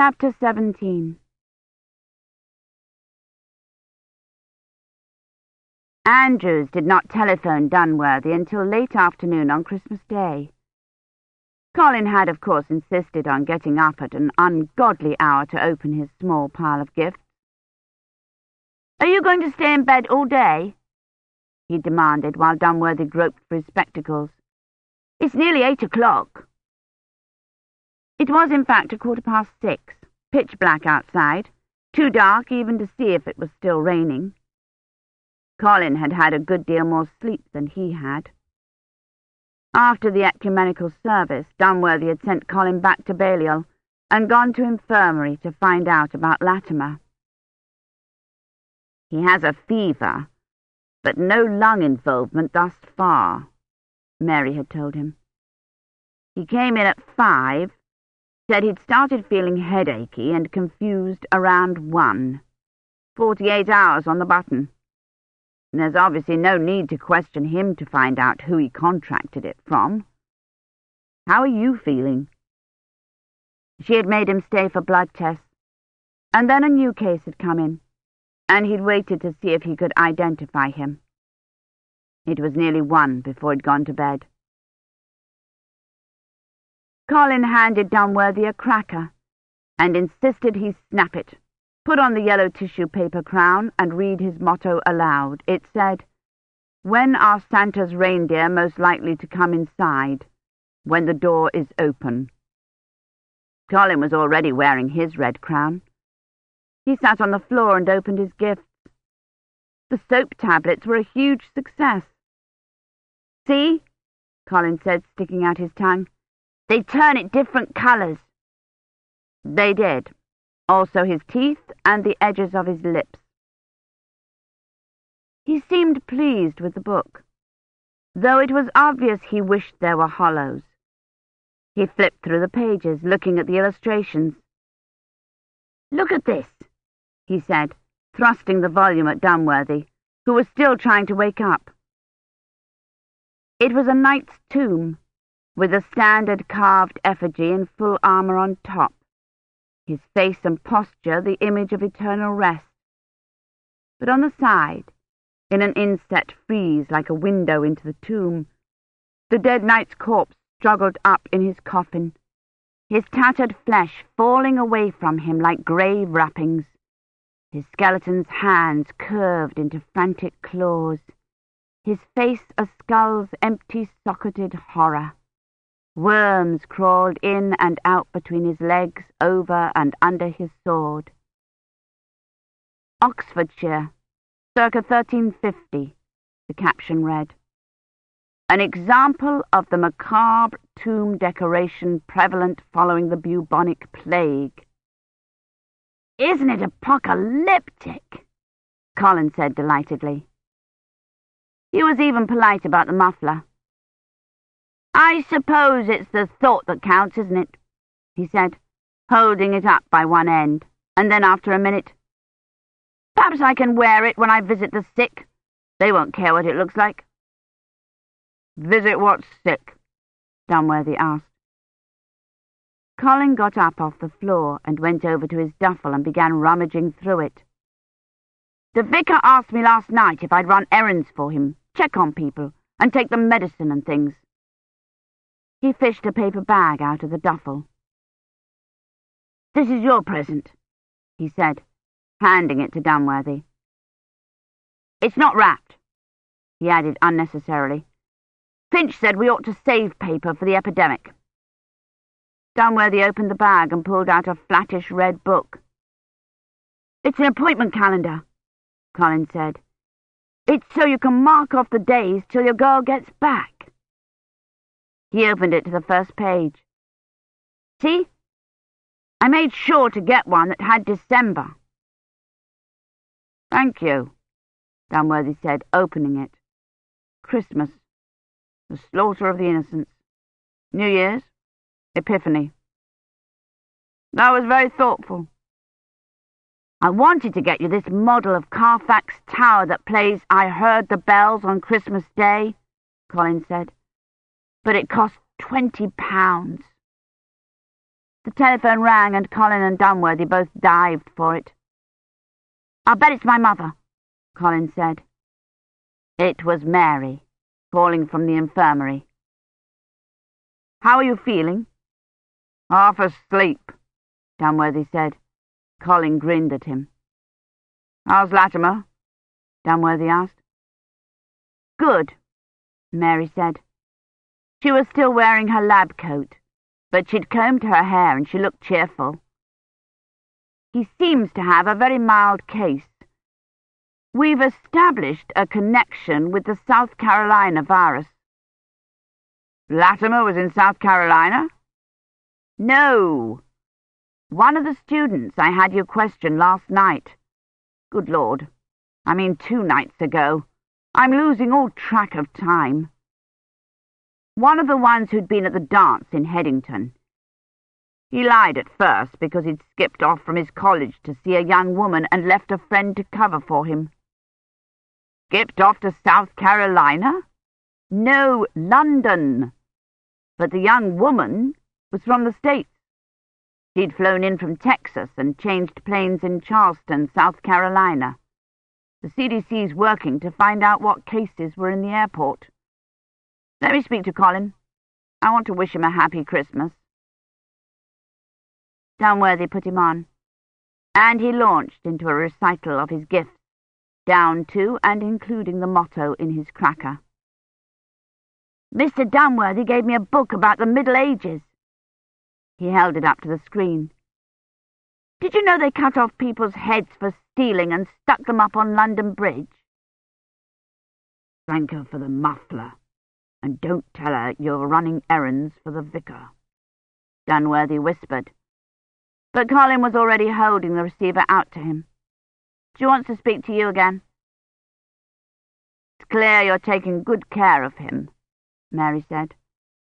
Chapter 17 Andrews did not telephone Dunworthy until late afternoon on Christmas Day. Colin had, of course, insisted on getting up at an ungodly hour to open his small pile of gifts. Are you going to stay in bed all day? he demanded while Dunworthy groped for his spectacles. It's nearly eight o'clock. It was, in fact, a quarter past six, pitch black outside, too dark even to see if it was still raining. Colin had had a good deal more sleep than he had. After the ecumenical service, Dunworthy had sent Colin back to Balliol and gone to infirmary to find out about Latimer. He has a fever, but no lung involvement thus far, Mary had told him. He came in at five, said he'd started feeling headachy and confused around one. Forty-eight hours on the button. And There's obviously no need to question him to find out who he contracted it from. How are you feeling? She had made him stay for blood tests, and then a new case had come in, and he'd waited to see if he could identify him. It was nearly one before he'd gone to bed. Colin handed Dunworthy a cracker, and insisted he snap it put on the yellow tissue paper crown, and read his motto aloud. It said, When are Santa's reindeer most likely to come inside? When the door is open. Colin was already wearing his red crown. He sat on the floor and opened his gifts. The soap tablets were a huge success. See? Colin said, sticking out his tongue. They turn it different colours. They did also his teeth and the edges of his lips. He seemed pleased with the book, though it was obvious he wished there were hollows. He flipped through the pages, looking at the illustrations. Look at this, he said, thrusting the volume at Dunworthy, who was still trying to wake up. It was a knight's tomb, with a standard carved effigy in full armour on top his face and posture the image of eternal rest. But on the side, in an inset frieze like a window into the tomb, the dead knight's corpse struggled up in his coffin, his tattered flesh falling away from him like grave wrappings, his skeleton's hands curved into frantic claws, his face a skull's empty-socketed horror. Worms crawled in and out between his legs, over and under his sword. Oxfordshire, circa 1350, the caption read. An example of the macabre tomb decoration prevalent following the bubonic plague. Isn't it apocalyptic? Colin said delightedly. He was even polite about the muffler. I suppose it's the thought that counts, isn't it? he said, holding it up by one end, and then after a minute, Perhaps I can wear it when I visit the sick. They won't care what it looks like. Visit what's sick? Dunworthy asked. Colin got up off the floor and went over to his duffel and began rummaging through it. The vicar asked me last night if I'd run errands for him, check on people, and take them medicine and things. He fished a paper bag out of the duffel. This is your present, he said, handing it to Dunworthy. It's not wrapped, he added unnecessarily. Finch said we ought to save paper for the epidemic. Dunworthy opened the bag and pulled out a flattish red book. It's an appointment calendar, Colin said. It's so you can mark off the days till your girl gets back. He opened it to the first page. See? I made sure to get one that had December. Thank you, Dunworthy said, opening it. Christmas. The slaughter of the innocents. New Year's. Epiphany. That was very thoughtful. I wanted to get you this model of Carfax Tower that plays I Heard the Bells on Christmas Day, Colin said but it cost twenty pounds. The telephone rang and Colin and Dunworthy both dived for it. I'll bet it's my mother, Colin said. It was Mary, calling from the infirmary. How are you feeling? Half asleep, Dunworthy said. Colin grinned at him. How's Latimer? Dunworthy asked. Good, Mary said. She was still wearing her lab coat, but she'd combed her hair and she looked cheerful. He seems to have a very mild case. We've established a connection with the South Carolina virus. Latimer was in South Carolina? No. One of the students I had you question last night. Good Lord. I mean two nights ago. I'm losing all track of time. One of the ones who'd been at the dance in Headington. He lied at first because he'd skipped off from his college to see a young woman and left a friend to cover for him. Skipped off to South Carolina? No, London. But the young woman was from the States. She'd flown in from Texas and changed planes in Charleston, South Carolina. The CDC's working to find out what cases were in the airport. Let me speak to Colin. I want to wish him a happy Christmas. Dunworthy put him on, and he launched into a recital of his gifts, down to and including the motto in his cracker. Mr. Dunworthy gave me a book about the Middle Ages. He held it up to the screen. Did you know they cut off people's heads for stealing and stuck them up on London Bridge? Thank her for the muffler. And don't tell her you're running errands for the vicar, Dunworthy whispered. But Colin was already holding the receiver out to him. She wants to speak to you again. It's clear you're taking good care of him, Mary said.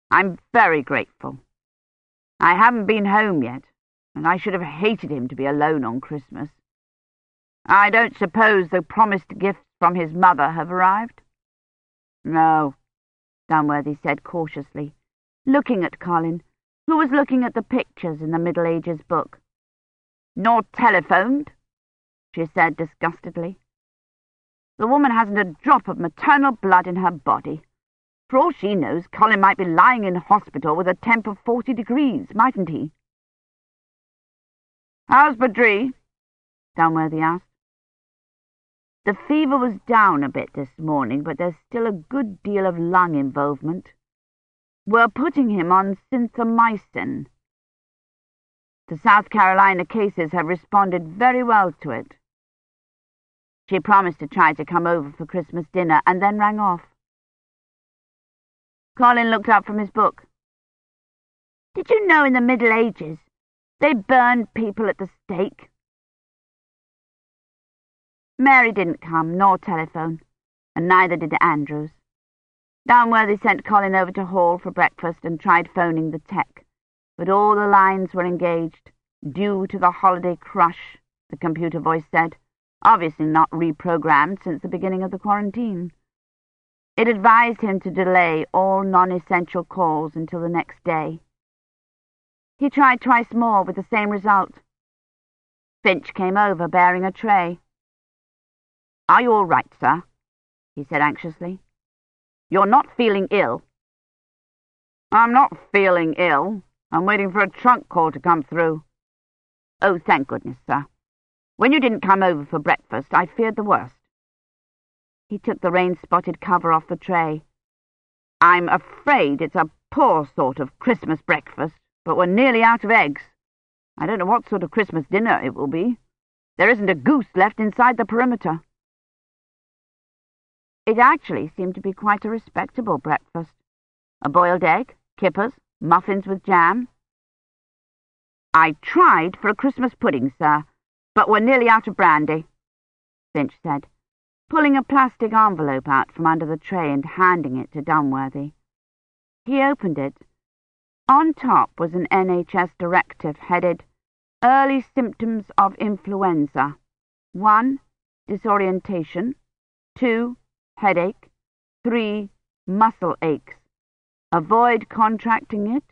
I'm very grateful. I haven't been home yet, and I should have hated him to be alone on Christmas. I don't suppose the promised gifts from his mother have arrived? No, Dunworthy said cautiously, looking at Colin, who was looking at the pictures in the Middle Ages book. Nor telephoned, she said disgustedly. The woman hasn't a drop of maternal blood in her body. For all she knows, Colin might be lying in hospital with a temp of forty degrees, mightn't he? How's Badri? Dunworthy asked. The fever was down a bit this morning, but there's still a good deal of lung involvement. We're putting him on synthamycin. The South Carolina cases have responded very well to it. She promised to try to come over for Christmas dinner and then rang off. Colin looked up from his book. Did you know in the Middle Ages they burned people at the stake? Mary didn't come, nor telephone, and neither did Andrews. Dunworthy sent Colin over to Hall for breakfast and tried phoning the tech, but all the lines were engaged, due to the holiday crush, the computer voice said, obviously not reprogrammed since the beginning of the quarantine. It advised him to delay all non-essential calls until the next day. He tried twice more with the same result. Finch came over bearing a tray. Are you all right, sir? he said anxiously. You're not feeling ill. I'm not feeling ill. I'm waiting for a trunk call to come through. Oh, thank goodness, sir. When you didn't come over for breakfast, I feared the worst. He took the rain-spotted cover off the tray. I'm afraid it's a poor sort of Christmas breakfast, but we're nearly out of eggs. I don't know what sort of Christmas dinner it will be. There isn't a goose left inside the perimeter. It actually seemed to be quite a respectable breakfast. A boiled egg, kippers, muffins with jam. I tried for a Christmas pudding, sir, but we're nearly out of brandy, Finch said, pulling a plastic envelope out from under the tray and handing it to Dunworthy. He opened it. On top was an NHS directive headed Early Symptoms of Influenza. 1. Disorientation. 2 headache. 3. Muscle aches. Avoid contracting it.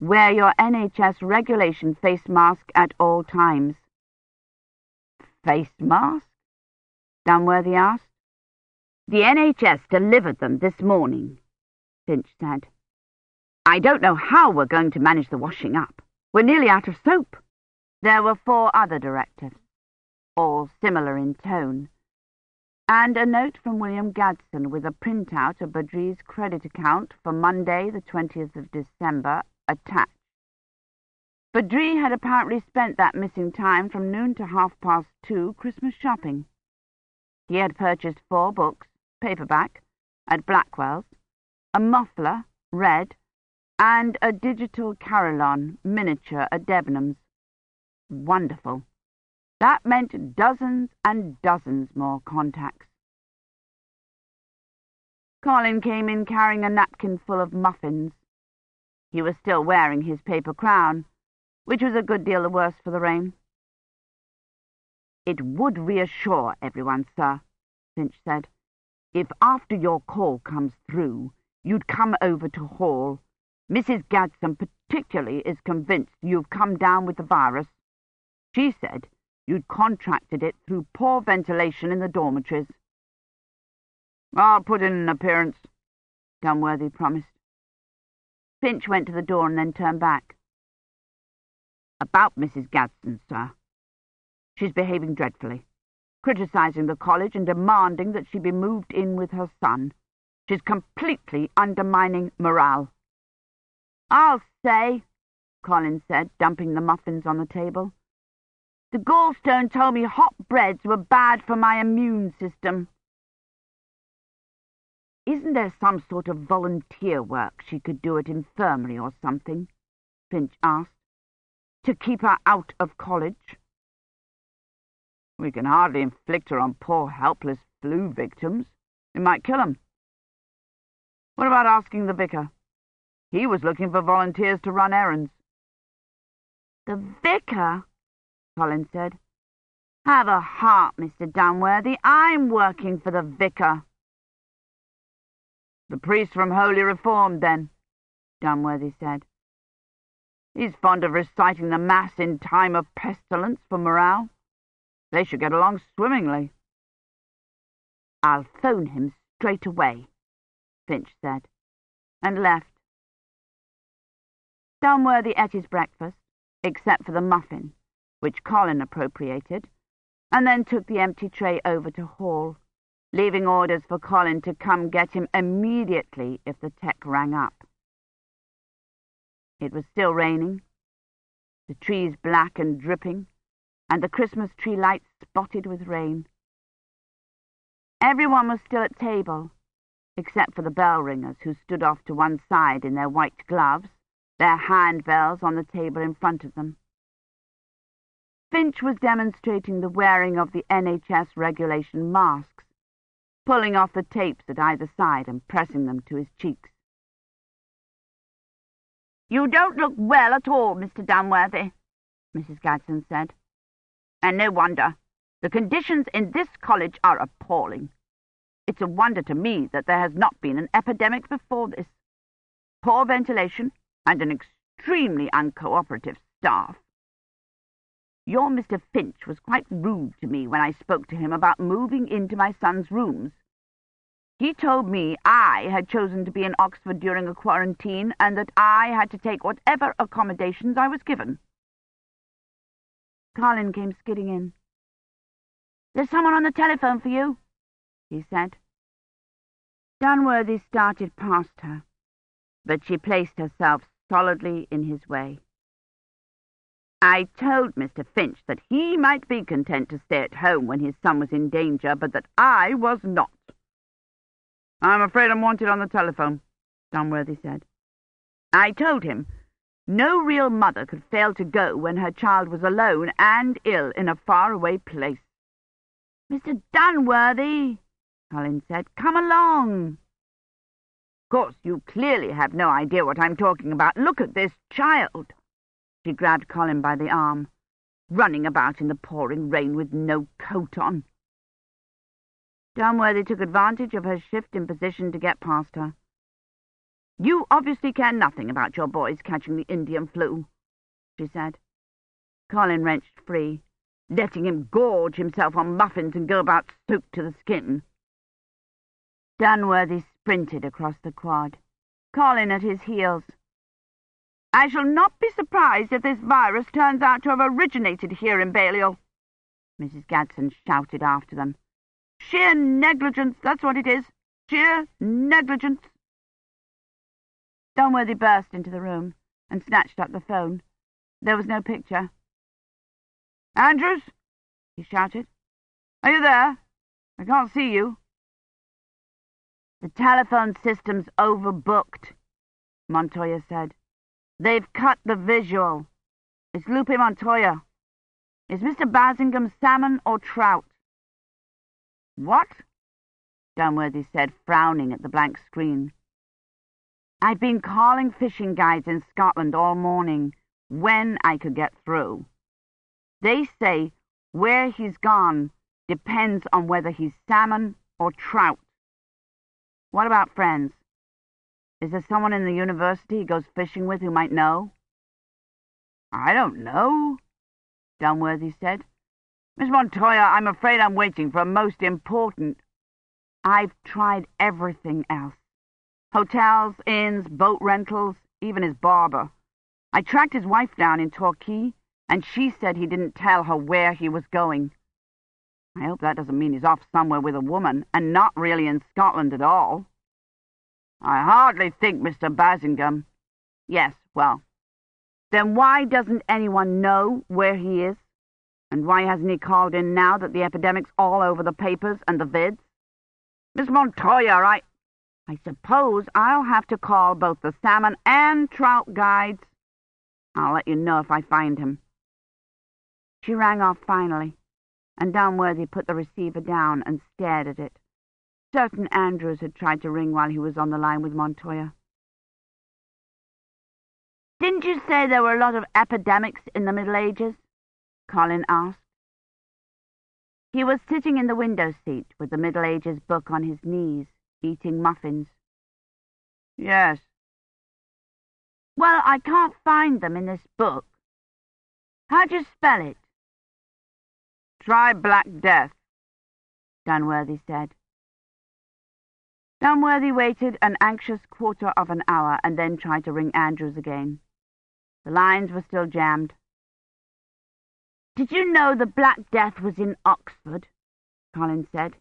Wear your NHS regulation face mask at all times. Face mask? Dunworthy asked. The NHS delivered them this morning, Finch said. I don't know how we're going to manage the washing up. We're nearly out of soap. There were four other directives, all similar in tone, and a note from William Gaddson with a printout of Badri's credit account for Monday, the 20th of December, attached. Badri had apparently spent that missing time from noon to half past two Christmas shopping. He had purchased four books, paperback, at Blackwell's, a muffler, red, and a digital carillon, miniature, at Debenhams. Wonderful. That meant dozens and dozens more contacts. Colin came in carrying a napkin full of muffins. He was still wearing his paper crown, which was a good deal the worse for the rain. It would reassure everyone, sir, Finch said, if after your call comes through, you'd come over to Hall. Mrs. Gaddson particularly is convinced you've come down with the virus. She said you'd contracted it through poor ventilation in the dormitories. I'll put in an appearance, Dunworthy promised. Finch went to the door and then turned back. About Mrs. Gaddson, sir. She's behaving dreadfully, criticising the college and demanding that she be moved in with her son. She's completely undermining morale. I'll say, Colin said, dumping the muffins on the table. The gallstone told me hot breads were bad for my immune system. Isn't there some sort of volunteer work she could do at infirmary or something? Finch asked. To keep her out of college? We can hardly inflict her on poor helpless flu victims. It might kill 'em. What about asking the vicar? He was looking for volunteers to run errands. The vicar? Colin said. Have a heart, Mr. Dunworthy. I'm working for the vicar. The priest from Holy Reformed, then, Dunworthy said. He's fond of reciting the Mass in time of pestilence for morale. They should get along swimmingly. I'll phone him straight away, Finch said, and left. Dunworthy ate his breakfast, except for the muffin, which Colin appropriated, and then took the empty tray over to Hall, leaving orders for Colin to come get him immediately if the tech rang up. It was still raining, the trees black and dripping, and the Christmas tree lights spotted with rain. Everyone was still at table, except for the bell ringers who stood off to one side in their white gloves their handbells on the table in front of them. Finch was demonstrating the wearing of the NHS regulation masks, pulling off the tapes at either side and pressing them to his cheeks. You don't look well at all, Mr. Dunworthy, Mrs. Gaddson said. And no wonder. The conditions in this college are appalling. It's a wonder to me that there has not been an epidemic before this. Poor ventilation, and an extremely uncooperative staff. Your Mr. Finch was quite rude to me when I spoke to him about moving into my son's rooms. He told me I had chosen to be in Oxford during a quarantine and that I had to take whatever accommodations I was given. Colin came skidding in. There's someone on the telephone for you, he said. Dunworthy started past her, but she placed herself solidly in his way. I told Mr. Finch that he might be content to stay at home when his son was in danger, but that I was not. I'm afraid I'm wanted on the telephone, Dunworthy said. I told him no real mother could fail to go when her child was alone and ill in a faraway place. Mr. Dunworthy, Colin said, come along Of course, you clearly have no idea what I'm talking about. Look at this child. She grabbed Colin by the arm, running about in the pouring rain with no coat on. Dunworthy took advantage of her shift in position to get past her. You obviously care nothing about your boys catching the Indian flu, she said. Colin wrenched free, letting him gorge himself on muffins and go about soaked to the skin. Dunworthy sprinted across the quad, Colin at his heels. I shall not be surprised if this virus turns out to have originated here in Balliol, Mrs. Gaddson shouted after them. Sheer negligence, that's what it is. Sheer negligence. Dunworthy burst into the room and snatched up the phone. There was no picture. Andrews, he shouted. Are you there? I can't see you. The telephone system's overbooked, Montoya said. They've cut the visual. It's Lupe Montoya. Is Mr. Basingame salmon or trout? What? Dunworthy said, frowning at the blank screen. I've been calling fishing guides in Scotland all morning, when I could get through. They say where he's gone depends on whether he's salmon or trout. What about friends? Is there someone in the university he goes fishing with who might know? I don't know, Dunworthy said. Miss Montoya, I'm afraid I'm waiting for a most important... I've tried everything else. Hotels, inns, boat rentals, even his barber. I tracked his wife down in Torquay, and she said he didn't tell her where he was going. I hope that doesn't mean he's off somewhere with a woman, and not really in Scotland at all. I hardly think Mr. Basingame. Yes, well, then why doesn't anyone know where he is? And why hasn't he called in now that the epidemic's all over the papers and the vids? Miss Montoya, I... I suppose I'll have to call both the salmon and trout guides. I'll let you know if I find him. She rang off finally, and Dunworthy put the receiver down and stared at it. Certain Andrews had tried to ring while he was on the line with Montoya. Didn't you say there were a lot of epidemics in the Middle Ages? Colin asked. He was sitting in the window seat with the Middle Ages book on his knees, eating muffins. Yes. Well, I can't find them in this book. How'd you spell it? Try Black Death, Dunworthy said. Dunworthy waited an anxious quarter of an hour and then tried to ring Andrews again. The lines were still jammed. Did you know the Black Death was in Oxford? Colin said.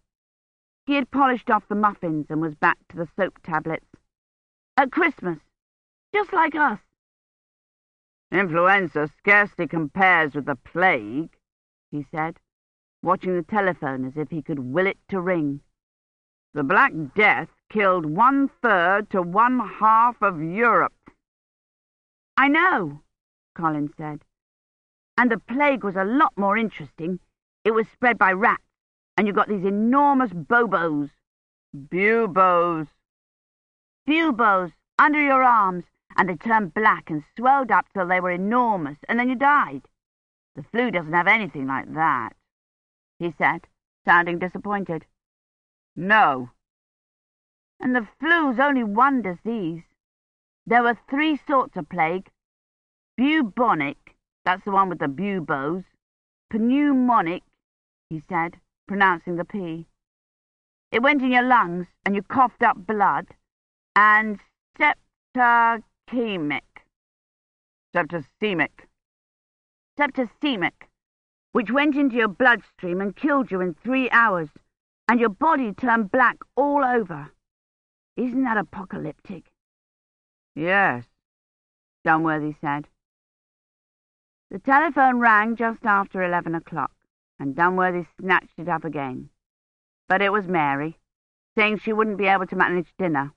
He had polished off the muffins and was back to the soap tablets. At Christmas, just like us. Influenza scarcely compares with the plague, he said, watching the telephone as if he could will it to ring. The Black Death killed one-third to one-half of Europe. I know, Colin said. And the plague was a lot more interesting. It was spread by rats, and you got these enormous bobos. Buboes. Buboes, under your arms, and they turned black and swelled up till they were enormous, and then you died. The flu doesn't have anything like that, he said, sounding disappointed. No. And the flu's only one disease. There were three sorts of plague. Bubonic, that's the one with the buboes. Pneumonic, he said, pronouncing the P. It went in your lungs, and you coughed up blood. And septicemic. Septicemic. Septicemic, which went into your bloodstream and killed you in three hours and your body turned black all over. Isn't that apocalyptic? Yes, Dunworthy said. The telephone rang just after eleven o'clock, and Dunworthy snatched it up again. But it was Mary, saying she wouldn't be able to manage dinner.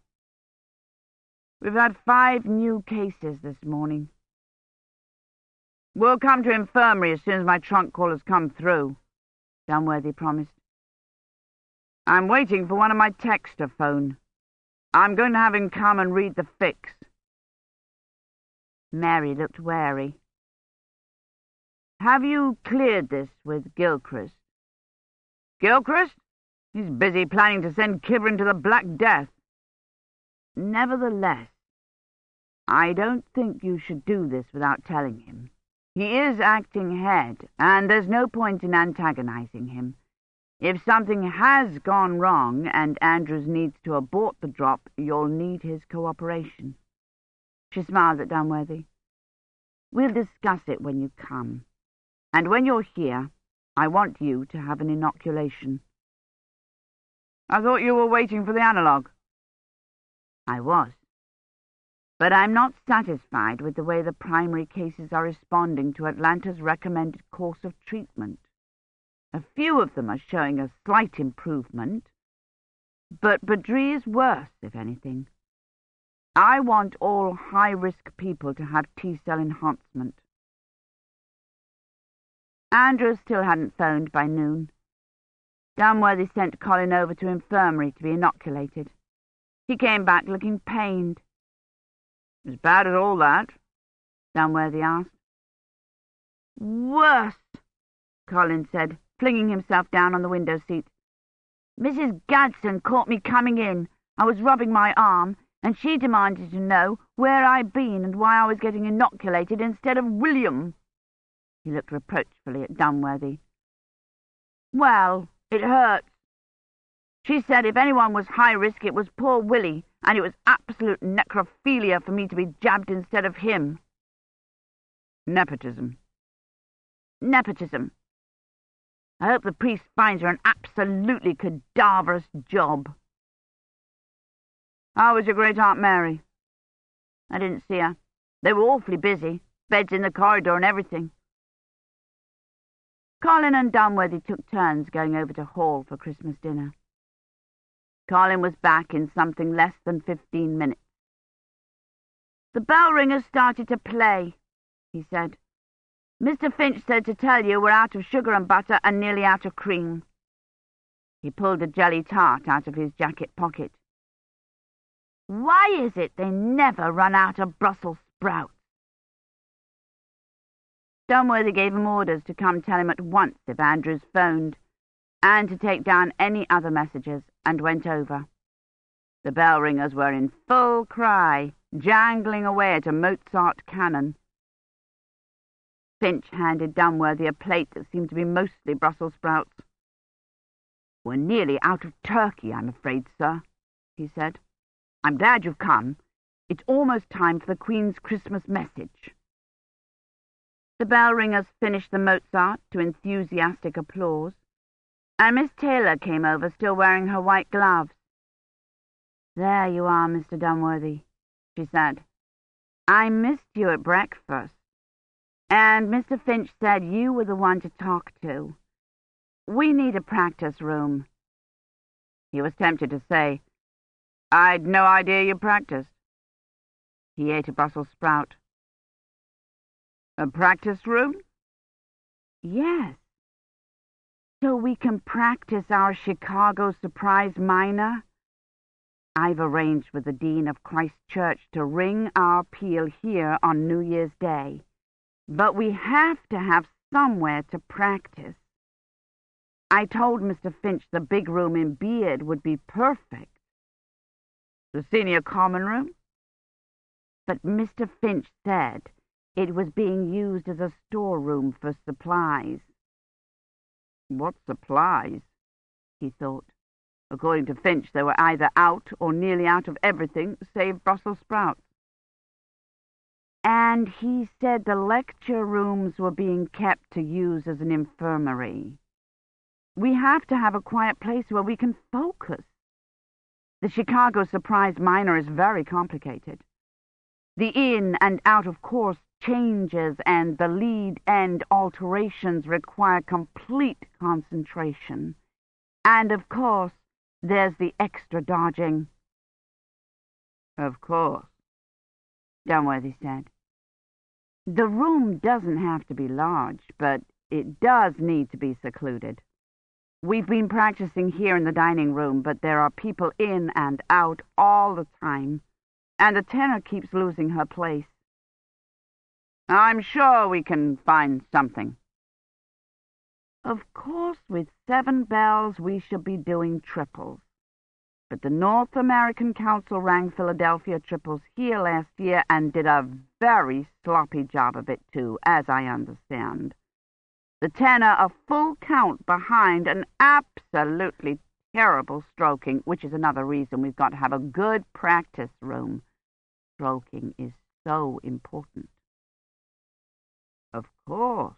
We've had five new cases this morning. We'll come to infirmary as soon as my trunk call has come through, Dunworthy promised. I'm waiting for one of my techs to phone. I'm going to have him come and read the fix. Mary looked wary. Have you cleared this with Gilchrist? Gilchrist? He's busy planning to send Kivrin to the Black Death. Nevertheless, I don't think you should do this without telling him. He is acting head, and there's no point in antagonizing him. If something has gone wrong and Andrews needs to abort the drop, you'll need his cooperation. She smiled at Dunworthy. We'll discuss it when you come. And when you're here, I want you to have an inoculation. I thought you were waiting for the analogue. I was. But I'm not satisfied with the way the primary cases are responding to Atlanta's recommended course of treatment. A few of them are showing a slight improvement, but Badri is worse, if anything. I want all high-risk people to have T-cell enhancement. Andrews still hadn't phoned by noon. Dunworthy sent Colin over to infirmary to be inoculated. He came back looking pained. As bad as all that? Dunworthy asked. Worse, Colin said, flinging himself down on the window seat. Mrs. Gaddson caught me coming in. I was rubbing my arm, and she demanded to know where I'd been and why I was getting inoculated instead of William. He looked reproachfully at Dunworthy. Well, it hurts. She said if anyone was high risk it was poor Willie, and it was absolute necrophilia for me to be jabbed instead of him. Nepotism. Nepotism. I hope the priest finds her an absolutely cadaverous job. How was your great-aunt Mary? I didn't see her. They were awfully busy. Beds in the corridor and everything. Colin and Dunworthy took turns going over to Hall for Christmas dinner. Colin was back in something less than fifteen minutes. The bell ringers started to play, he said. Mr. Finch said to tell you we're out of sugar and butter and nearly out of cream. He pulled a jelly tart out of his jacket pocket. Why is it they never run out of Brussels sprouts? Dunworthy gave him orders to come tell him at once if Andrews phoned, and to take down any other messages, and went over. The bell ringers were in full cry, jangling away at a Mozart canon. Finch handed Dunworthy a plate that seemed to be mostly Brussels sprouts. We're nearly out of turkey, I'm afraid, sir, he said. I'm glad you've come. It's almost time for the Queen's Christmas message. The bell ringers finished the Mozart to enthusiastic applause, and Miss Taylor came over, still wearing her white gloves. There you are, Mr. Dunworthy, she said. I missed you at breakfast, and Mr. Finch said you were the one to talk to. We need a practice room. He was tempted to say, I'd no idea you practiced. He ate a Brussels sprout. A practice room? Yes. So we can practice our Chicago surprise minor? I've arranged with the Dean of Christ Church to ring our peal here on New Year's Day. But we have to have somewhere to practice. I told Mr. Finch the big room in Beard would be perfect. The senior common room? But Mr. Finch said it was being used as a storeroom for supplies. What supplies? he thought. According to Finch, they were either out or nearly out of everything save Brussels sprouts. And he said the lecture rooms were being kept to use as an infirmary. We have to have a quiet place where we can focus. The Chicago Surprise Minor is very complicated. The in and out of course changes and the lead-end alterations require complete concentration. And, of course, there's the extra dodging. Of course, Dunworthy said. The room doesn't have to be large, but it does need to be secluded. We've been practicing here in the dining room, but there are people in and out all the time, and the tenor keeps losing her place. I'm sure we can find something. Of course, with seven bells we shall be doing triples. But the North American Council rang Philadelphia Triples here last year and did a very sloppy job of it too, as I understand. The tenor a full count behind an absolutely terrible stroking, which is another reason we've got to have a good practice room. Stroking is so important. Of course,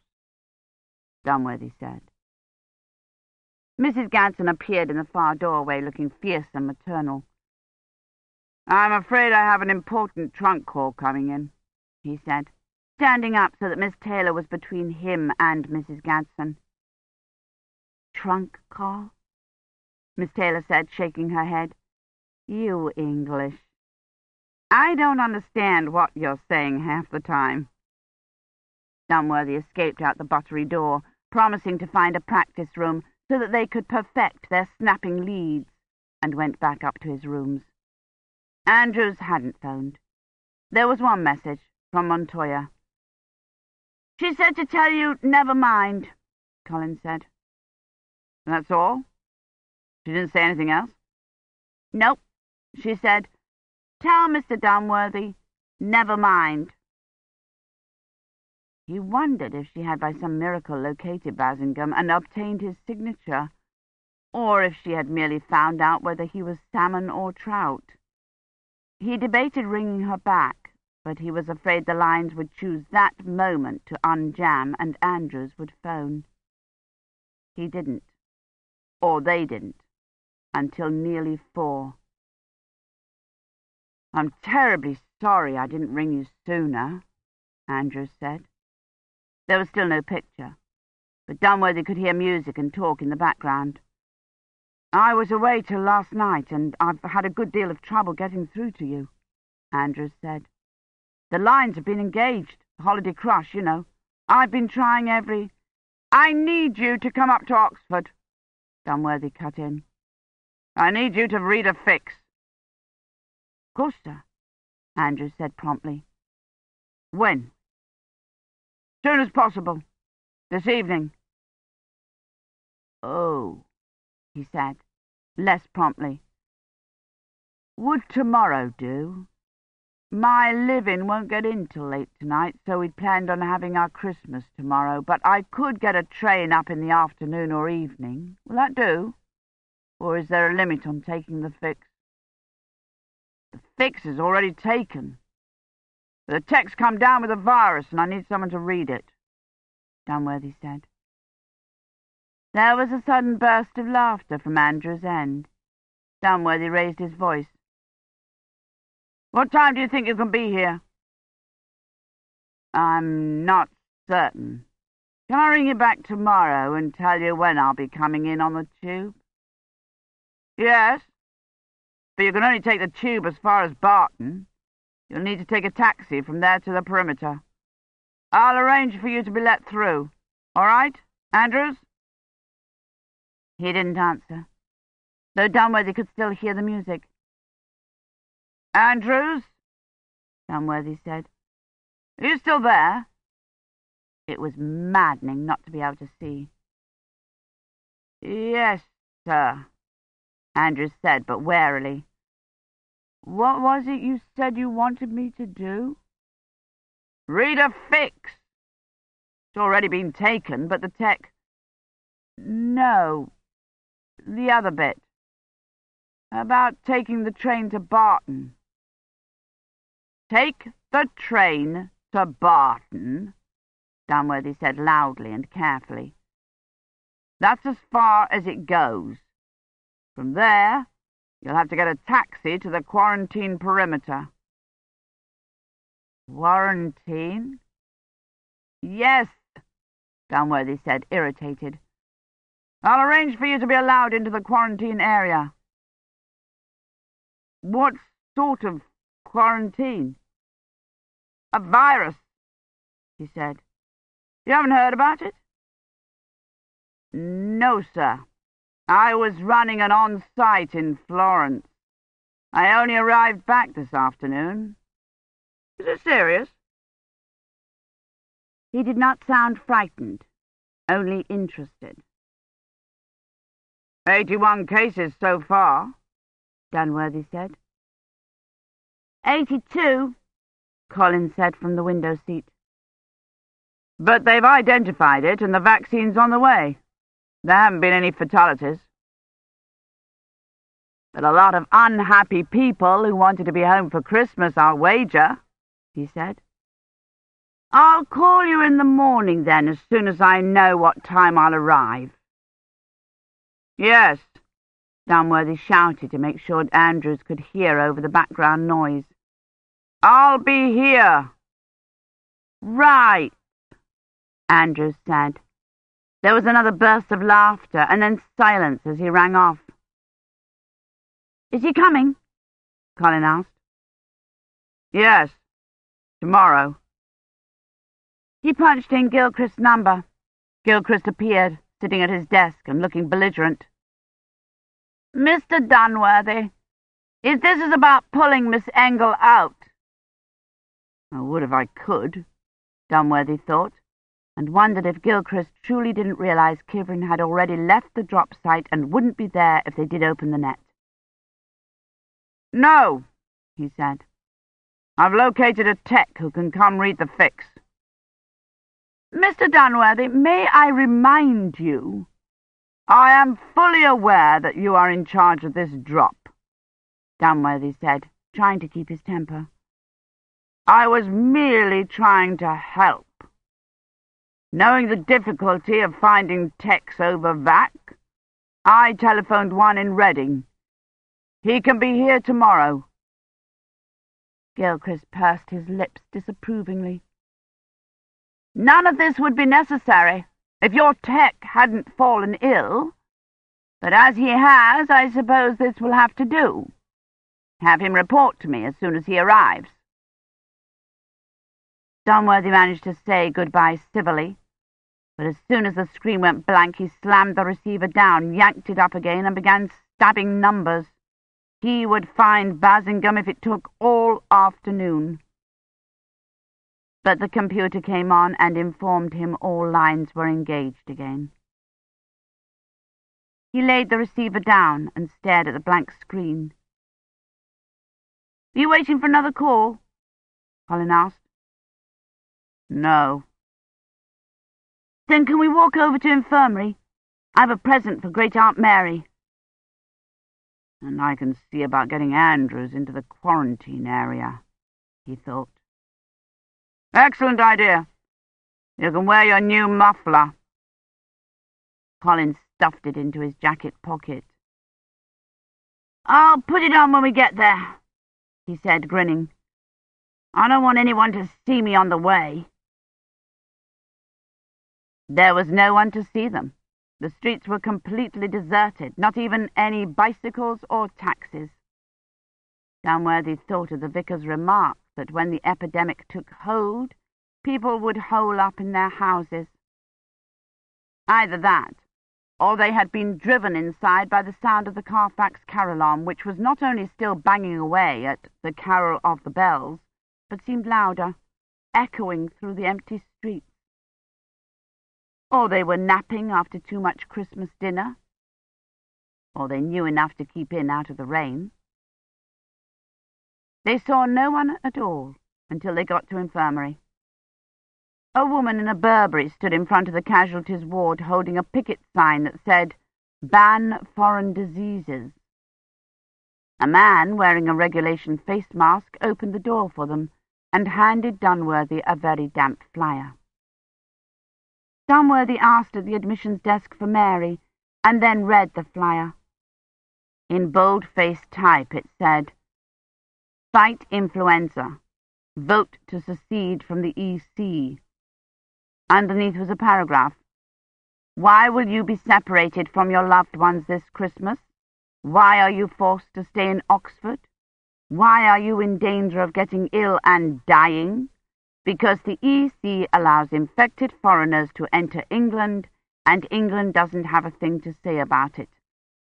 Dunworthy said. Mrs. Gaddson appeared in the far doorway, looking fierce and maternal. I'm afraid I have an important trunk call coming in, he said, standing up so that Miss Taylor was between him and Mrs. Gaddson. Trunk call? Miss Taylor said, shaking her head. You English. I don't understand what you're saying half the time. Dunworthy escaped out the buttery door, promising to find a practice room so that they could perfect their snapping leads, and went back up to his rooms. Andrews hadn't phoned. There was one message from Montoya. She said to tell you never mind, Colin said. That's all? She didn't say anything else? Nope. She said, Tell Mr. Dunworthy, never mind. He wondered if she had by some miracle located Basingame and obtained his signature, or if she had merely found out whether he was salmon or trout. He debated ringing her back, but he was afraid the lines would choose that moment to unjam and Andrews would phone. He didn't, or they didn't until nearly four. I'm terribly sorry I didn't ring you sooner, Andrews said. There was still no picture, but Dunworthy could hear music and talk in the background. I was away till last night, and I've had a good deal of trouble getting through to you, Andrews said. The lines have been engaged, the Holiday Crush, you know. I've been trying every... I need you to come up to Oxford, Dunworthy cut in. I need you to read a fix. Of course, sir, Andrews said promptly. When? Soon as possible. This evening. Oh, he said, less promptly. Would tomorrow do? My living won't get in till late tonight, so we'd planned on having our Christmas tomorrow, but I could get a train up in the afternoon or evening. Will that do? Or is there a limit on taking the fix? The fix is already taken. The text come down with a virus and I need someone to read it, Dunworthy said. There was a sudden burst of laughter from Andrew's end. Dunworthy raised his voice. What time do you think you can be here? I'm not certain. Can I ring you back tomorrow and tell you when I'll be coming in on the tube? Yes, but you can only take the tube as far as Barton. You'll need to take a taxi from there to the perimeter. I'll arrange for you to be let through. All right, Andrews? He didn't answer, though Dunworthy could still hear the music. Andrews? Dunworthy said. Are you still there? It was maddening not to be able to see. Yes, sir, Andrews said, but warily. What was it you said you wanted me to do? Read a fix. It's already been taken, but the tech... No, the other bit. About taking the train to Barton. Take the train to Barton, Dunworthy said loudly and carefully. That's as far as it goes. From there, you'll have to get a taxi to the quarantine perimeter. Quarantine? Yes, Dunworthy said, irritated. I'll arrange for you to be allowed into the quarantine area. What sort of quarantine? A virus, he said. You haven't heard about it? No, sir. I was running an on-site in Florence. I only arrived back this afternoon. Is it serious? He did not sound frightened, only interested. Eighty-one cases so far, Dunworthy said. Eighty-two, Colin said from the window seat. But they've identified it and the vaccine's on the way. There haven't been any fatalities. But a lot of unhappy people who wanted to be home for Christmas, I'll wager, he said. I'll call you in the morning then, as soon as I know what time I'll arrive. Yes, Dunworthy shouted to make sure Andrews could hear over the background noise. I'll be here. Right, Andrews said. There was another burst of laughter, and then silence as he rang off. Is he coming? Colin asked. Yes, tomorrow. He punched in Gilchrist's number. Gilchrist appeared, sitting at his desk and looking belligerent. Mr. Dunworthy, if this is about pulling Miss Engle out... I would if I could, Dunworthy thought, and wondered if Gilchrist truly didn't realize Kivrin had already left the drop site and wouldn't be there if they did open the net. No, he said. I've located a tech who can come read the fix. Mr. Dunworthy, may I remind you... I am fully aware that you are in charge of this drop, Dunworthy said, trying to keep his temper. I was merely trying to help. Knowing the difficulty of finding techs over VAC, I telephoned one in Reading. He can be here tomorrow. Gilchrist pursed his lips disapprovingly. None of this would be necessary if your tech hadn't fallen ill. But as he has, I suppose this will have to do. Have him report to me as soon as he arrives. Dunworthy managed to say goodbye civilly, but as soon as the screen went blank, he slammed the receiver down, yanked it up again, and began stabbing numbers. He would find Basingame if it took all afternoon. But the computer came on and informed him all lines were engaged again. He laid the receiver down and stared at the blank screen. Are you waiting for another call? Colin asked. No. Then can we walk over to infirmary? I have a present for Great Aunt Mary. And I can see about getting Andrews into the quarantine area, he thought. Excellent idea. You can wear your new muffler. Colin stuffed it into his jacket pocket. I'll put it on when we get there, he said, grinning. I don't want anyone to see me on the way. There was no one to see them. The streets were completely deserted, not even any bicycles or taxis. Dunworthy thought of the vicar's remark that when the epidemic took hold, people would hole up in their houses. Either that, or they had been driven inside by the sound of the Carfax carillon, which was not only still banging away at the carol of the bells, but seemed louder, echoing through the empty streets. Or they were napping after too much Christmas dinner. Or they knew enough to keep in out of the rain. They saw no one at all until they got to infirmary. A woman in a Burberry stood in front of the casualties ward holding a picket sign that said, Ban foreign diseases. A man wearing a regulation face mask opened the door for them and handed Dunworthy a very damp flyer. Dunworthy asked at the admissions desk for Mary, and then read the flyer. In bold-faced type it said, Fight influenza. Vote to secede from the EC. Underneath was a paragraph. Why will you be separated from your loved ones this Christmas? Why are you forced to stay in Oxford? Why are you in danger of getting ill and dying? Because the EC allows infected foreigners to enter England, and England doesn't have a thing to say about it.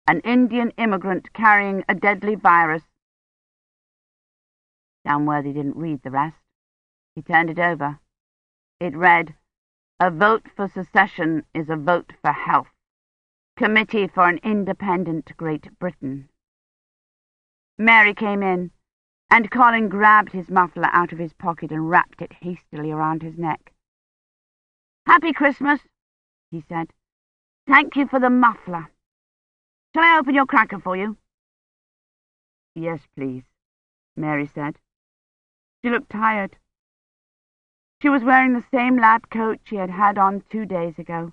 An Indian immigrant carrying a deadly virus. Dunworthy didn't read the rest. He turned it over. It read, A vote for secession is a vote for health. Committee for an Independent Great Britain. Mary came in, and Colin grabbed his muffler out of his pocket and wrapped it hastily around his neck. Happy Christmas, he said. Thank you for the muffler. Shall I open your cracker for you? Yes, please, Mary said. She looked tired. She was wearing the same lab coat she had had on two days ago.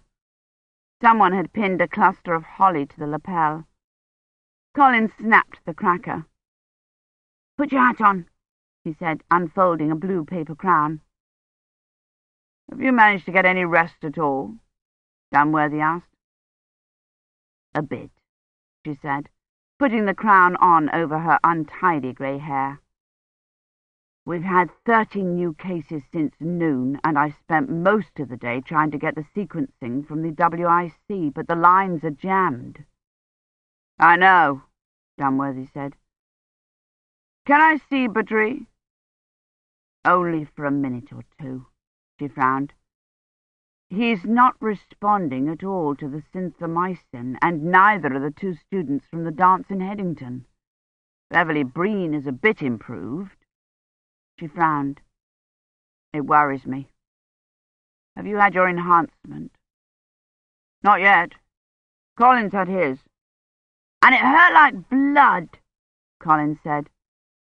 Someone had pinned a cluster of holly to the lapel. Colin snapped the cracker. Put your hat on, he said, unfolding a blue paper crown. Have you managed to get any rest at all? Dunworthy asked. A bit, she said, putting the crown on over her untidy grey hair. We've had thirteen new cases since noon, and I spent most of the day trying to get the sequencing from the WIC, but the lines are jammed. I know, Dunworthy said. Can I see Badri? Only for a minute or two, she frowned. He's not responding at all to the synthamycin, and neither are the two students from the dance in Headington. Beverly Breen is a bit improved. She frowned. It worries me. Have you had your enhancement? Not yet. Colin's had his. And it hurt like blood, Collins said,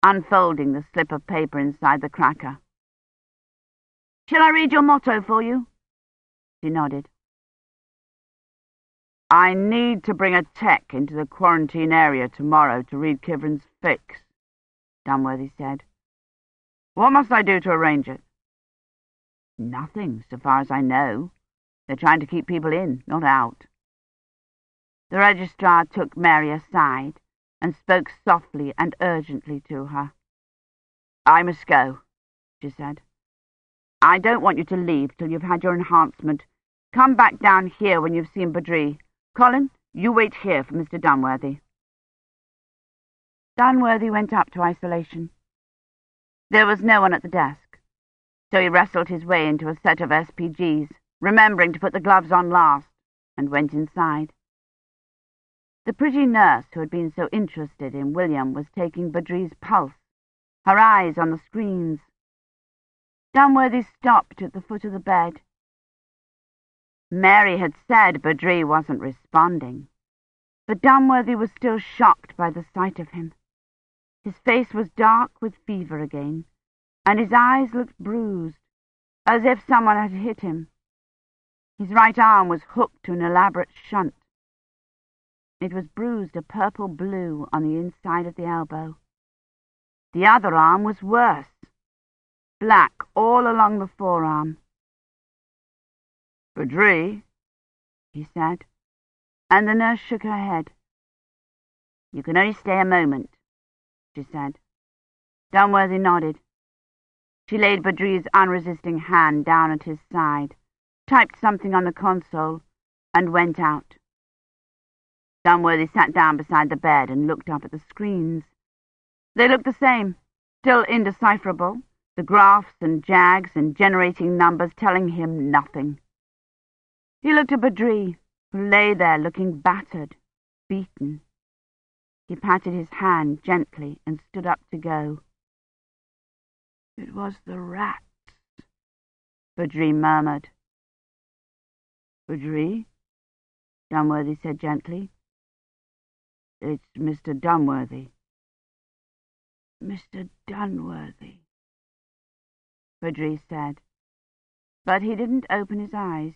unfolding the slip of paper inside the cracker. Shall I read your motto for you? She nodded. I need to bring a tech into the quarantine area tomorrow to read Kivrin's fix, Dunworthy said. What must I do to arrange it? Nothing, so far as I know. They're trying to keep people in, not out. The registrar took Mary aside and spoke softly and urgently to her. I must go, she said. I don't want you to leave till you've had your enhancement. Come back down here when you've seen Badri. Colin, you wait here for Mr. Dunworthy. Dunworthy went up to isolation. There was no one at the desk, so he wrestled his way into a set of SPGs, remembering to put the gloves on last, and went inside. The pretty nurse who had been so interested in William was taking Badri's pulse, her eyes on the screens. Dunworthy stopped at the foot of the bed. Mary had said Badri wasn't responding, but Dunworthy was still shocked by the sight of him. His face was dark with fever again, and his eyes looked bruised, as if someone had hit him. His right arm was hooked to an elaborate shunt. It was bruised a purple-blue on the inside of the elbow. The other arm was worse, black all along the forearm. Badri, he said, and the nurse shook her head. You can only stay a moment she said. Dunworthy nodded. She laid Badri's unresisting hand down at his side, typed something on the console, and went out. Dunworthy sat down beside the bed and looked up at the screens. They looked the same, still indecipherable, the graphs and jags and generating numbers telling him nothing. He looked at Badri, who lay there looking battered, beaten. He patted his hand gently and stood up to go. It was the rats, Badri murmured. Badri? Dunworthy said gently. It's Mr. Dunworthy. Mr. Dunworthy, Badri said, but he didn't open his eyes.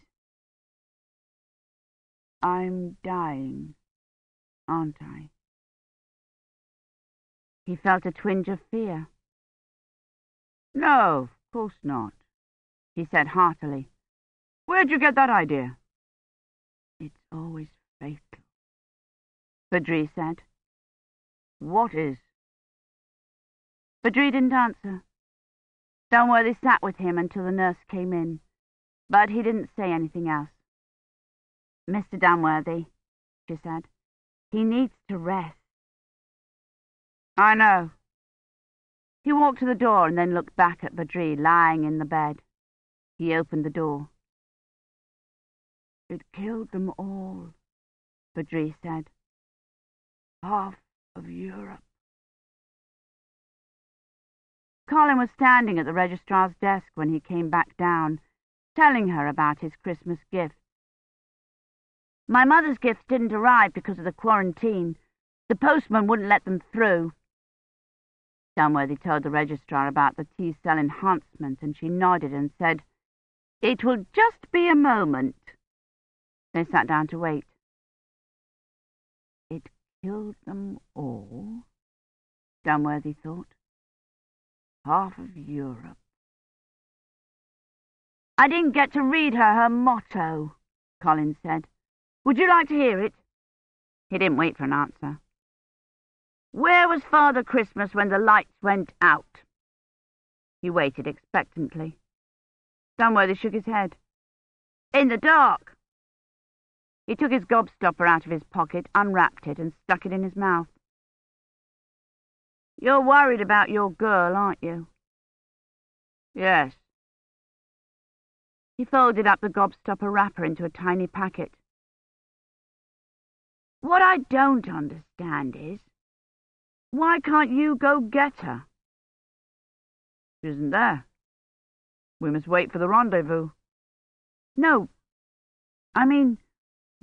I'm dying, aren't I? He felt a twinge of fear. No, of course not, he said heartily. Where'd you get that idea? It's always fatal, Badri said. What is? Badri didn't answer. Dunworthy sat with him until the nurse came in, but he didn't say anything else. Mr. Dunworthy, she said, he needs to rest. I know. He walked to the door and then looked back at Badri lying in the bed. He opened the door. It killed them all, Badri said. Half of Europe. Colin was standing at the registrar's desk when he came back down, telling her about his Christmas gift. My mother's gifts didn't arrive because of the quarantine. The postman wouldn't let them through. Dunworthy told the registrar about the T-cell enhancement, and she nodded and said, It will just be a moment. They sat down to wait. Killed them all, Dunworthy thought. Half of Europe. I didn't get to read her her motto, Colin said. Would you like to hear it? He didn't wait for an answer. Where was Father Christmas when the lights went out? He waited expectantly. Dunworthy shook his head. In the dark. He took his gobstopper out of his pocket, unwrapped it, and stuck it in his mouth. You're worried about your girl, aren't you? Yes. He folded up the gobstopper wrapper into a tiny packet. What I don't understand is, why can't you go get her? She isn't there. We must wait for the rendezvous. No, I mean,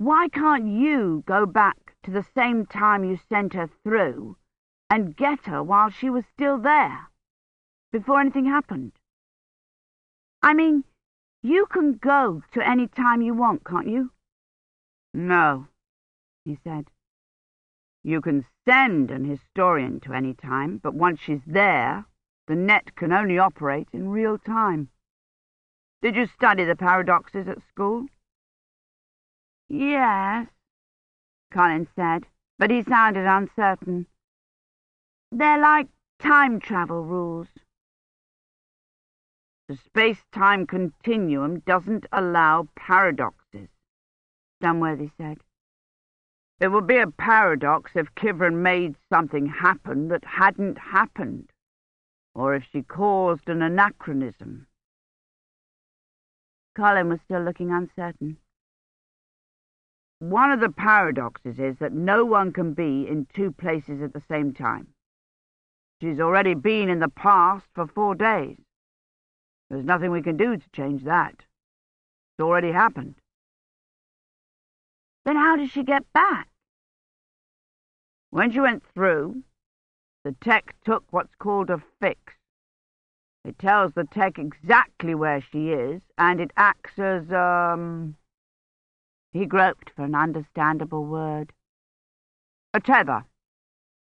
why can't you go back to the same time you sent her through and get her while she was still there, before anything happened? I mean, you can go to any time you want, can't you? No, he said. You can send an historian to any time, but once she's there, the net can only operate in real time. Did you study the paradoxes at school? Yes, Colin said, but he sounded uncertain. They're like time travel rules. The space-time continuum doesn't allow paradoxes, Dunworthy said. It would be a paradox if Kivrin made something happen that hadn't happened, or if she caused an anachronism. Colin was still looking uncertain. One of the paradoxes is that no one can be in two places at the same time. She's already been in the past for four days. There's nothing we can do to change that. It's already happened. Then how did she get back? When she went through, the tech took what's called a fix. It tells the tech exactly where she is, and it acts as, um... He groped for an understandable word. A tether.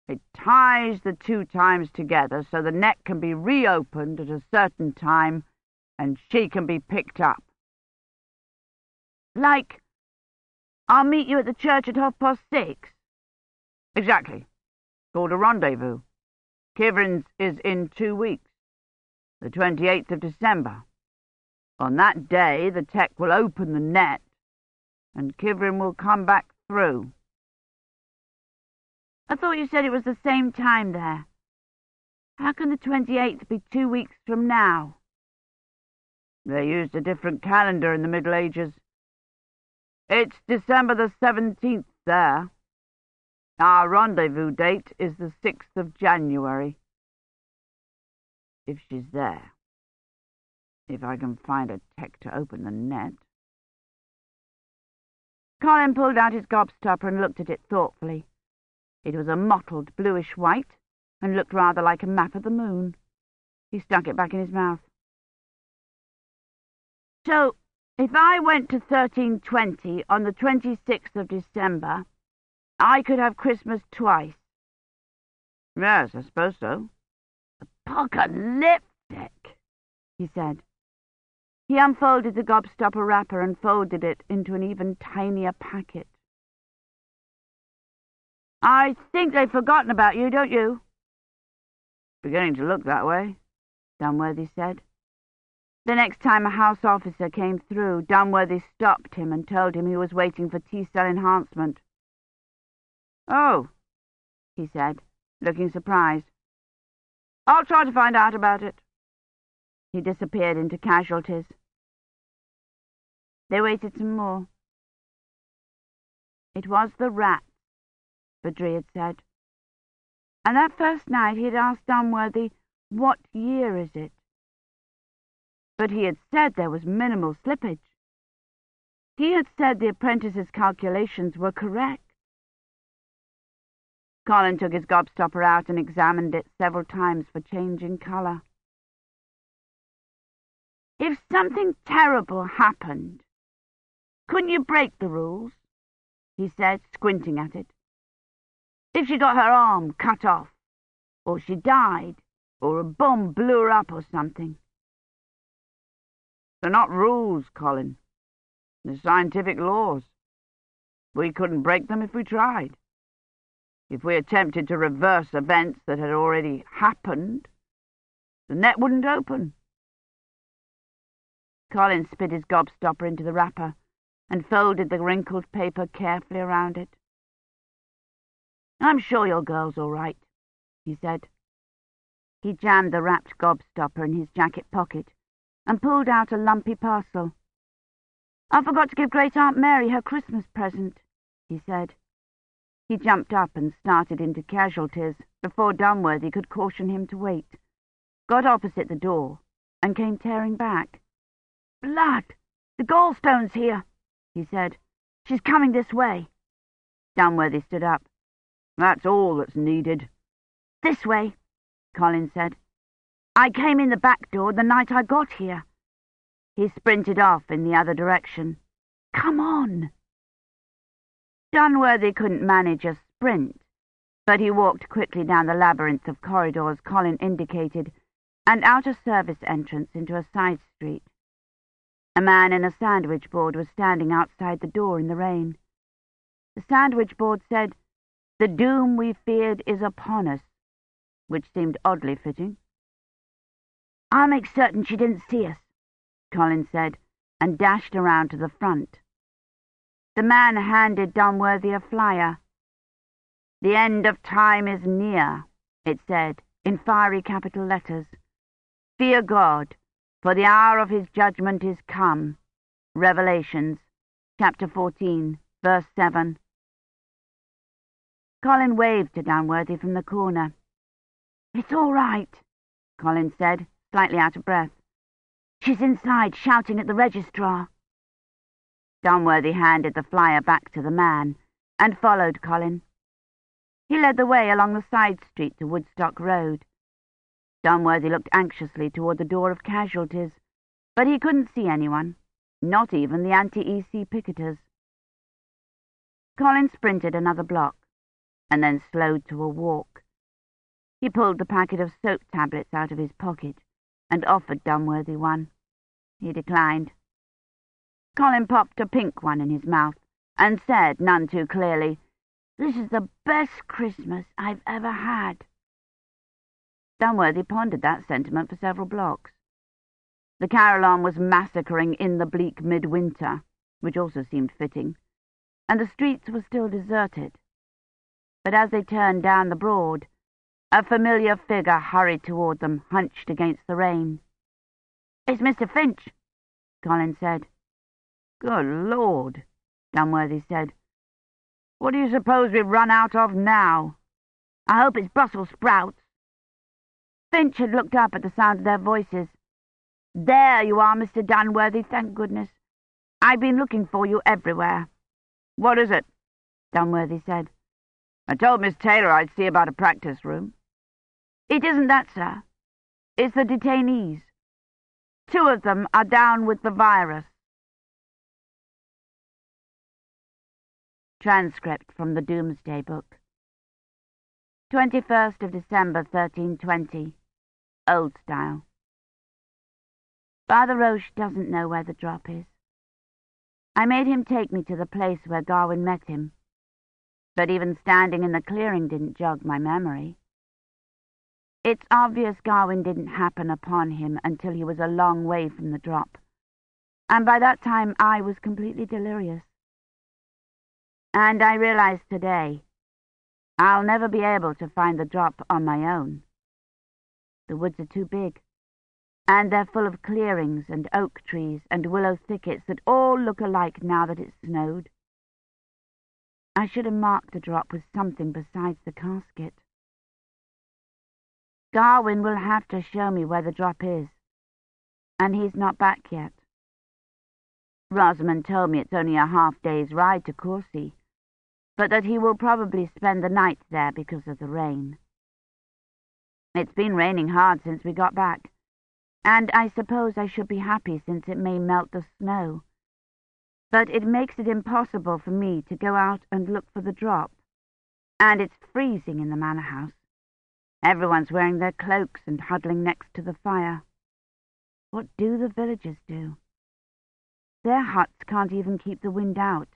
It ties the two times together so the net can be reopened at a certain time and she can be picked up. Like, I'll meet you at the church at half past six. Exactly. Called a rendezvous. Kivrin's is in two weeks, the 28th of December. On that day, the tech will open the net, and Kivrin will come back through. I thought you said it was the same time there. How can the 28th be two weeks from now? They used a different calendar in the Middle Ages. It's December the 17th there. Our rendezvous date is the 6th of January. If she's there. If I can find a tech to open the net. Colin pulled out his gobstopper and looked at it thoughtfully. It was a mottled bluish white and looked rather like a map of the moon. He stuck it back in his mouth. So, if I went to 1320 on the 26th of December, I could have Christmas twice. Yes, I suppose so. Apocalyptic, he said. He unfolded the gobstopper wrapper and folded it into an even tinier packet. I think they've forgotten about you, don't you? Beginning to look that way, Dunworthy said. The next time a house officer came through, Dunworthy stopped him and told him he was waiting for T-cell enhancement. Oh, he said, looking surprised. I'll try to find out about it. He disappeared into casualties. They waited some more. It was the rat, Badri had said. And that first night he had asked Dunworthy What year is it? But he had said there was minimal slippage. He had said the apprentice's calculations were correct. Colin took his gobstopper out and examined it several times for change in colour. If something terrible happened, couldn't you break the rules? he said, squinting at it. If she got her arm cut off, or she died, or a bomb blew her up or something. They're not rules, Colin. They're scientific laws. We couldn't break them if we tried. If we attempted to reverse events that had already happened, the net wouldn't open. Colin spit his gobstopper into the wrapper and folded the wrinkled paper carefully around it. I'm sure your girl's all right, he said. He jammed the wrapped gobstopper in his jacket pocket and pulled out a lumpy parcel. I forgot to give Great Aunt Mary her Christmas present, he said. He jumped up and started into casualties before Dunworthy could caution him to wait, got opposite the door, and came tearing back. Blood! The gallstone's here, he said. She's coming this way. Dunworthy stood up. That's all that's needed. This way, Colin said. I came in the back door the night I got here. He sprinted off in the other direction. Come on! Dunworthy couldn't manage a sprint, but he walked quickly down the labyrinth of corridors Colin indicated and out a service entrance into a side street. A man in a sandwich board was standing outside the door in the rain. The sandwich board said, The doom we feared is upon us, which seemed oddly fitting. I'll make certain she didn't see us, Colin said, and dashed around to the front. The man handed Dunworthy a flyer. The end of time is near, it said, in fiery capital letters. Fear God, for the hour of his judgment is come. Revelations, chapter 14, verse 7. Colin waved to Dunworthy from the corner. It's all right, Colin said, slightly out of breath. She's inside, shouting at the registrar. Dunworthy handed the flyer back to the man and followed Colin. He led the way along the side street to Woodstock Road. Dunworthy looked anxiously toward the door of casualties, but he couldn't see anyone, not even the anti-EC picketers. Colin sprinted another block, and then slowed to a walk. He pulled the packet of soap tablets out of his pocket and offered Dunworthy one. He declined. Colin popped a pink one in his mouth and said, none too clearly, This is the best Christmas I've ever had. Dunworthy pondered that sentiment for several blocks. The Carillon was massacring in the bleak midwinter, which also seemed fitting, and the streets were still deserted. But as they turned down the Broad, a familiar figure hurried toward them, hunched against the rain. It's Mr. Finch, Colin said. Good Lord, Dunworthy said. What do you suppose we've run out of now? I hope it's Brussels sprouts. Finch had looked up at the sound of their voices. There you are, Mr. Dunworthy, thank goodness. I've been looking for you everywhere. What is it? Dunworthy said. I told Miss Taylor I'd see about a practice room. It isn't that, sir. It's the detainees. Two of them are down with the virus. Transcript from the Doomsday Book. 21st of December 1320. Old style. Father Roche doesn't know where the drop is. I made him take me to the place where Gawyn met him, but even standing in the clearing didn't jog my memory. It's obvious Gawyn didn't happen upon him until he was a long way from the drop, and by that time I was completely delirious. And I realize today I'll never be able to find the drop on my own. The woods are too big, and they're full of clearings and oak trees and willow thickets that all look alike now that it's snowed. I should have marked the drop with something besides the casket. Gawyn will have to show me where the drop is, and he's not back yet. Rosemund told me it's only a half-day's ride to Courcy, but that he will probably spend the night there because of the rain. It's been raining hard since we got back, and I suppose I should be happy since it may melt the snow. But it makes it impossible for me to go out and look for the drop, and it's freezing in the manor house. Everyone's wearing their cloaks and huddling next to the fire. What do the villagers do? Their huts can't even keep the wind out,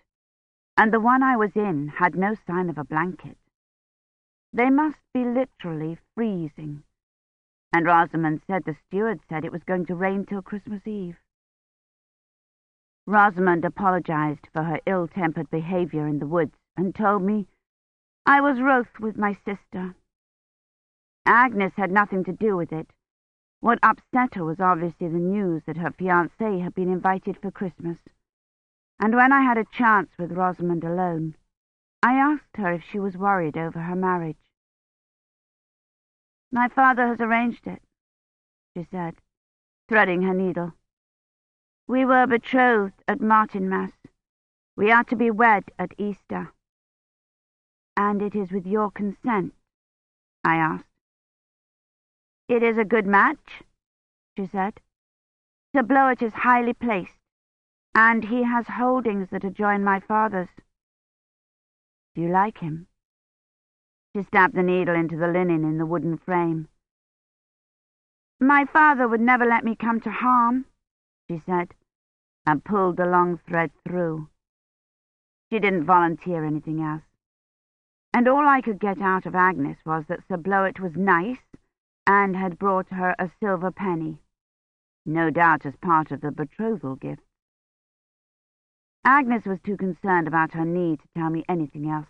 and the one I was in had no sign of a blanket. They must be literally freezing. And Rosemund said the steward said it was going to rain till Christmas Eve. Rosemund apologized for her ill-tempered behavior in the woods and told me I was wroth with my sister. Agnes had nothing to do with it. What upset her was obviously the news that her fiancé had been invited for Christmas. And when I had a chance with Rosemund alone, I asked her if she was worried over her marriage. My father has arranged it, she said, threading her needle. We were betrothed at Martinmas. We are to be wed at Easter. And it is with your consent? I asked. It is a good match, she said. Sir Bloet is highly placed, and he has holdings that adjoin my father's. Do you like him? She stabbed the needle into the linen in the wooden frame. My father would never let me come to harm, she said, and pulled the long thread through. She didn't volunteer anything else. And all I could get out of Agnes was that Sir Bloet was nice and had brought her a silver penny, no doubt as part of the betrothal gift. Agnes was too concerned about her knee to tell me anything else.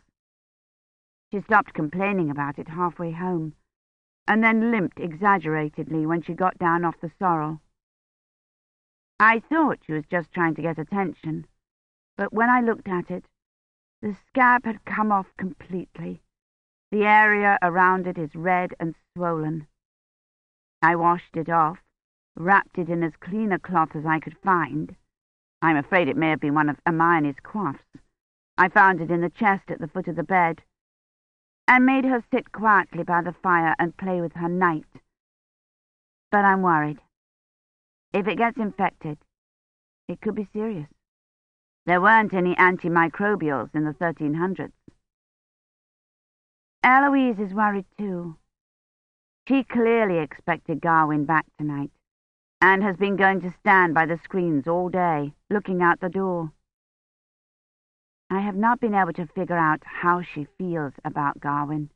She stopped complaining about it halfway home, and then limped exaggeratedly when she got down off the sorrel. I thought she was just trying to get attention, but when I looked at it, the scab had come off completely. The area around it is red and swollen. I washed it off, wrapped it in as clean a cloth as I could find. I'm afraid it may have been one of Hermione's coifs. I found it in the chest at the foot of the bed, and made her sit quietly by the fire and play with her knight. But I'm worried. If it gets infected, it could be serious. There weren't any antimicrobials in the 1300s. Eloise is worried too. She clearly expected Gawyn back tonight, and has been going to stand by the screens all day, looking out the door. I have not been able to figure out how she feels about Gawyn.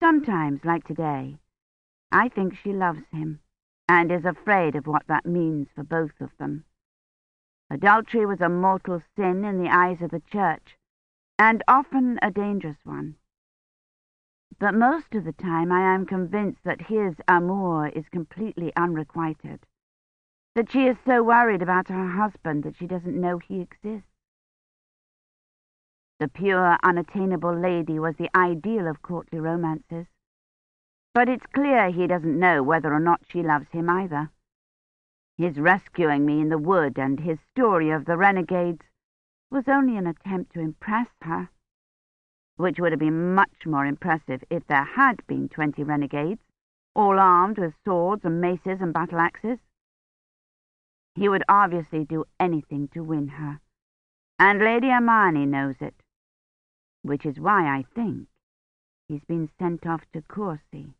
Sometimes, like today, I think she loves him, and is afraid of what that means for both of them. Adultery was a mortal sin in the eyes of the Church, and often a dangerous one but most of the time I am convinced that his amour is completely unrequited, that she is so worried about her husband that she doesn't know he exists. The pure, unattainable lady was the ideal of courtly romances, but it's clear he doesn't know whether or not she loves him either. His rescuing me in the wood and his story of the renegades was only an attempt to impress her which would have been much more impressive if there had been twenty renegades, all armed with swords and maces and battle-axes. He would obviously do anything to win her, and Lady Hermione knows it, which is why I think he's been sent off to Courcy.